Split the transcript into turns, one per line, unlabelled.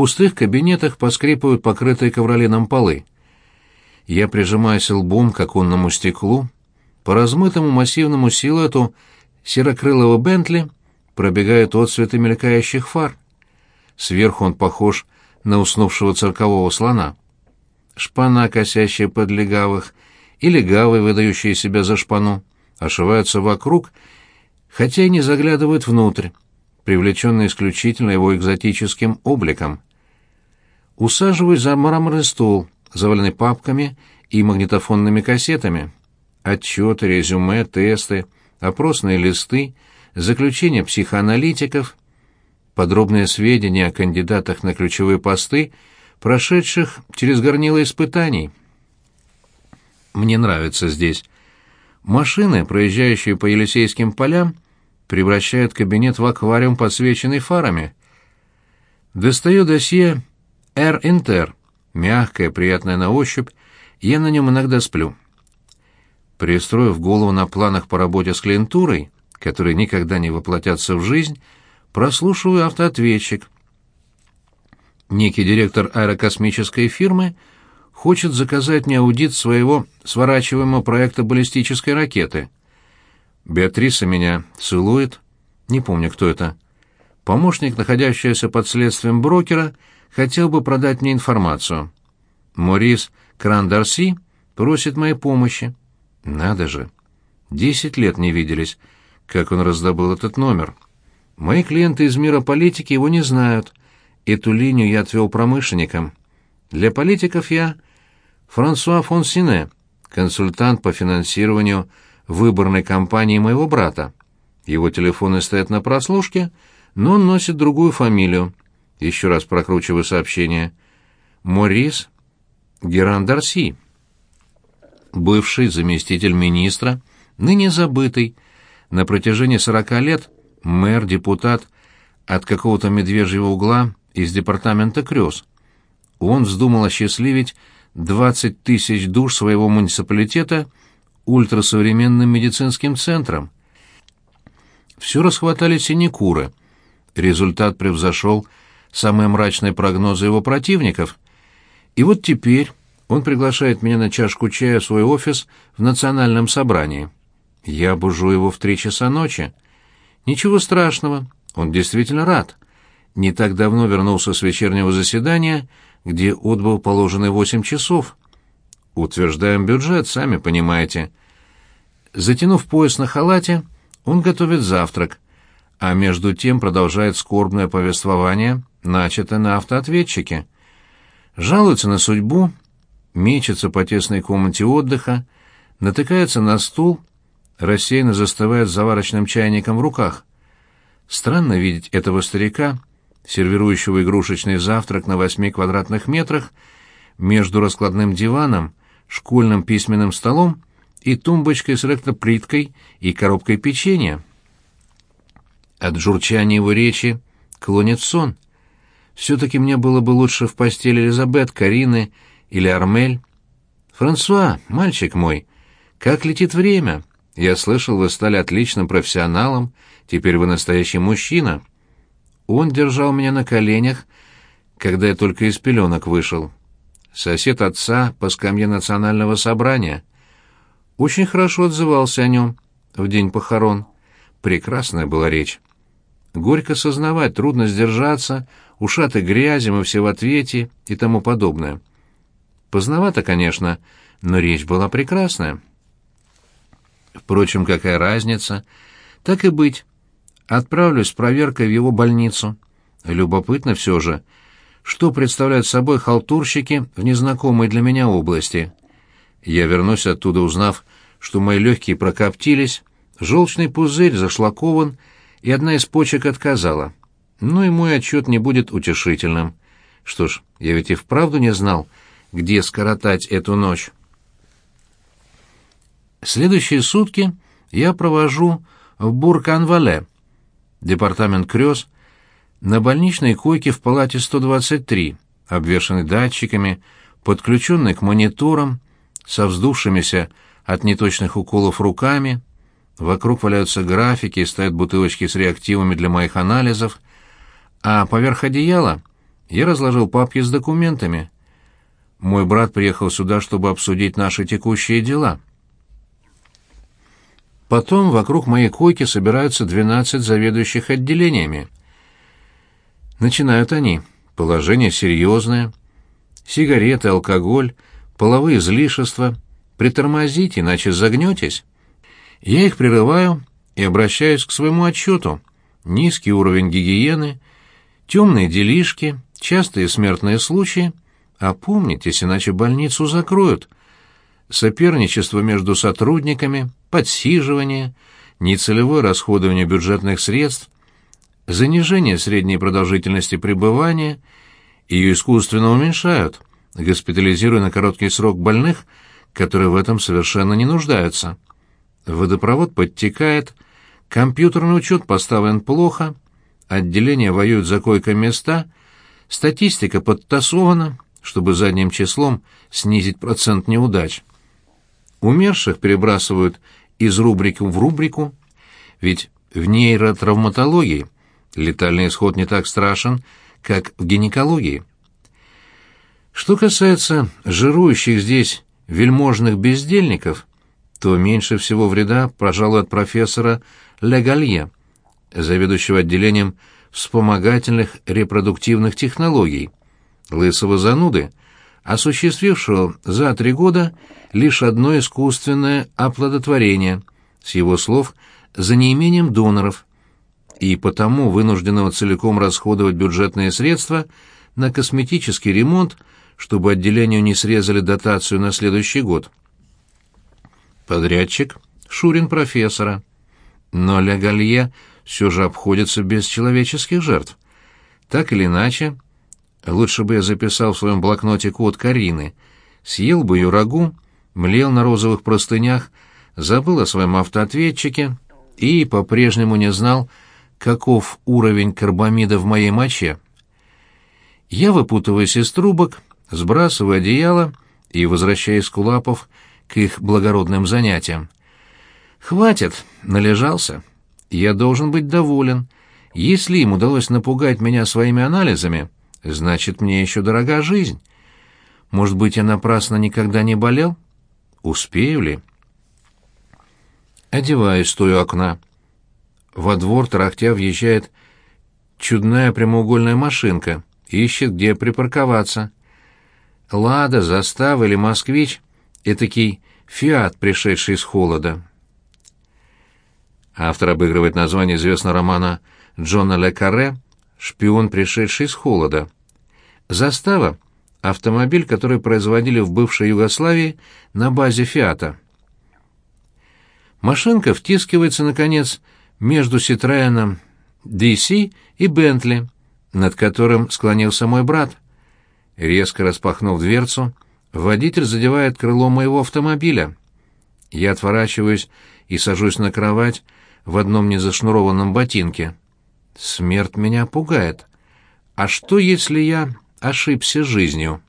пустых кабинетах поскрипывают покрытые ковролином полы. Я прижимаюсь лбом к оконному стеклу, по размытому массивному силуэту серокрылого Бентли пробегают отсветы мелькающих фар. Сверху он похож на уснувшего циркового слона. Шпана, косящая под легавых, и легавые, выдающие себя за шпану, ошиваются вокруг, хотя и не заглядывают внутрь, привлеченные исключительно его экзотическим обликом. Усаживаюсь за мраморный стол, заваленный папками и магнитофонными кассетами. Отчеты, резюме, тесты, опросные листы, заключения психоаналитиков, подробные сведения о кандидатах на ключевые посты, прошедших через горнило испытаний. Мне нравится здесь. Машины, проезжающие по Елисейским полям, превращают кабинет в аквариум, подсвеченный фарами. Достаю досье «Эр Интер», мягкое, приятное на ощупь, я на нем иногда сплю. Пристроив голову на планах по работе с клиентурой, которые никогда не воплотятся в жизнь, прослушиваю автоответчик. Некий директор аэрокосмической фирмы хочет заказать мне аудит своего сворачиваемого проекта баллистической ракеты. Беатриса меня целует. Не помню, кто это. Помощник, находящийся под следствием брокера, хотел бы продать мне информацию. Морис Кран-Дарси просит моей помощи. Надо же. Десять лет не виделись. Как он раздобыл этот номер? Мои клиенты из мира политики его не знают. Эту линию я отвел промышленникам. Для политиков я Франсуа фон Сине, консультант по финансированию выборной кампании моего брата. Его телефоны стоят на прослушке, но он носит другую фамилию. Еще раз прокручиваю сообщение. Морис Геран Дарси бывший заместитель министра, ныне забытый, на протяжении сорока лет мэр, депутат от какого-то медвежьего угла из департамента Крёс. Он вздумал осчастливить 20 тысяч душ своего муниципалитета ультрасовременным медицинским центром. Все расхватали синекуры. Результат превзошел самые мрачные прогнозы его противников. И вот теперь он приглашает меня на чашку чая в свой офис в национальном собрании. Я бужу его в три часа ночи. Ничего страшного, он действительно рад. Не так давно вернулся с вечернего заседания, где отбыл положенные восемь часов. Утверждаем бюджет, сами понимаете. Затянув пояс на халате, он готовит завтрак, а между тем продолжает скорбное повествование, начатое на автоответчике. Жалуется на судьбу, мечется по тесной комнате отдыха, натыкается на стул, рассеянно застывает с заварочным чайником в руках. Странно видеть этого старика, сервирующего игрушечный завтрак на восьми квадратных метрах, между раскладным диваном, школьным письменным столом и тумбочкой с электроплиткой и коробкой печенья. От журчания его речи клонит сон. Все-таки мне было бы лучше в постели Элизабет, Карины или Армель. «Франсуа, мальчик мой, как летит время! Я слышал, вы стали отличным профессионалом, теперь вы настоящий мужчина». Он держал меня на коленях, когда я только из пеленок вышел. Сосед отца по скамье национального собрания. Очень хорошо отзывался о нем в день похорон. Прекрасная была речь. Горько сознавать, трудно сдержаться, ушаты грязем и все в ответе и тому подобное. Поздновато, конечно, но речь была прекрасная. Впрочем, какая разница? Так и быть. Отправлюсь с проверкой в его больницу. Любопытно все же, что представляют собой халтурщики в незнакомой для меня области. Я вернусь оттуда, узнав, что мои легкие прокоптились, желчный пузырь зашлакован, и одна из почек отказала. Ну и мой отчет не будет утешительным. Что ж, я ведь и вправду не знал, где скоротать эту ночь. Следующие сутки я провожу в Буркан-Вале, департамент Крёс, на больничной койке в палате 123, обвешанной датчиками, подключенной к мониторам, со вздувшимися от неточных уколов руками. Вокруг валяются графики стоят бутылочки с реактивами для моих анализов, а поверх одеяла Я разложил папки с документами. Мой брат приехал сюда, чтобы обсудить наши текущие дела. Потом вокруг моей койки собираются двенадцать заведующих отделениями. Начинают они. Положение серьезное. Сигареты, алкоголь, половые излишества. Притормозите, иначе загнетесь. Я их прерываю и обращаюсь к своему отчету. Низкий уровень гигиены, темные делишки, частые смертные случаи. Опомнитесь, иначе больницу закроют. Соперничество между сотрудниками, подсиживание, нецелевое расходование бюджетных средств, занижение средней продолжительности пребывания, ее искусственно уменьшают, госпитализируя на короткий срок больных, которые в этом совершенно не нуждаются. Водопровод подтекает, компьютерный учет поставлен плохо, отделения воюют за койко-места, статистика подтасована, чтобы задним числом снизить процент неудач. Умерших перебрасывают из рубрики в рубрику, ведь в нейротравматологии летальный исход не так страшен, как в гинекологии. Что касается жирующих здесь вельможных бездельников, то меньше всего вреда, пожалуй, от профессора Легалье, заведующего отделением вспомогательных репродуктивных технологий, лысого зануды, осуществившего за три года лишь одно искусственное оплодотворение, с его слов, за неимением доноров, и потому вынужденного целиком расходовать бюджетные средства на косметический ремонт, чтобы отделению не срезали дотацию на следующий год. Подрядчик — Шурин профессора. Но Легалье все же обходится без человеческих жертв. Так или иначе, лучше бы я записал в своем блокноте код Карины, съел бы ее рагу, млел на розовых простынях, забыл о своем автоответчике и по-прежнему не знал, каков уровень карбамида в моей моче. Я выпутываюсь из трубок, сбрасываю одеяло и возвращаюсь к Кулапов к их благородным занятиям. Хватит, належался. Я должен быть доволен. Если им удалось напугать меня своими анализами, значит, мне еще дорога жизнь. Может быть, я напрасно никогда не болел? Успею ли? Одеваюсь, стою окна. Во двор тарахтя въезжает чудная прямоугольная машинка, ищет, где припарковаться. «Лада», «Застава» или «Москвич» этакий «Фиат», пришедший из холода. Автор обыгрывает название известного романа Джона Ле Карре «Шпион, пришедший из холода». «Застава» — автомобиль, который производили в бывшей Югославии на базе «Фиата». Машинка втискивается, наконец, между «Ситроеном» DC и «Бентли», над которым склонился мой брат. Резко распахнув дверцу, Водитель задевает крыло моего автомобиля. Я отворачиваюсь и сажусь на кровать в одном незашнурованном ботинке. Смерть меня пугает. А что, если я ошибся жизнью?»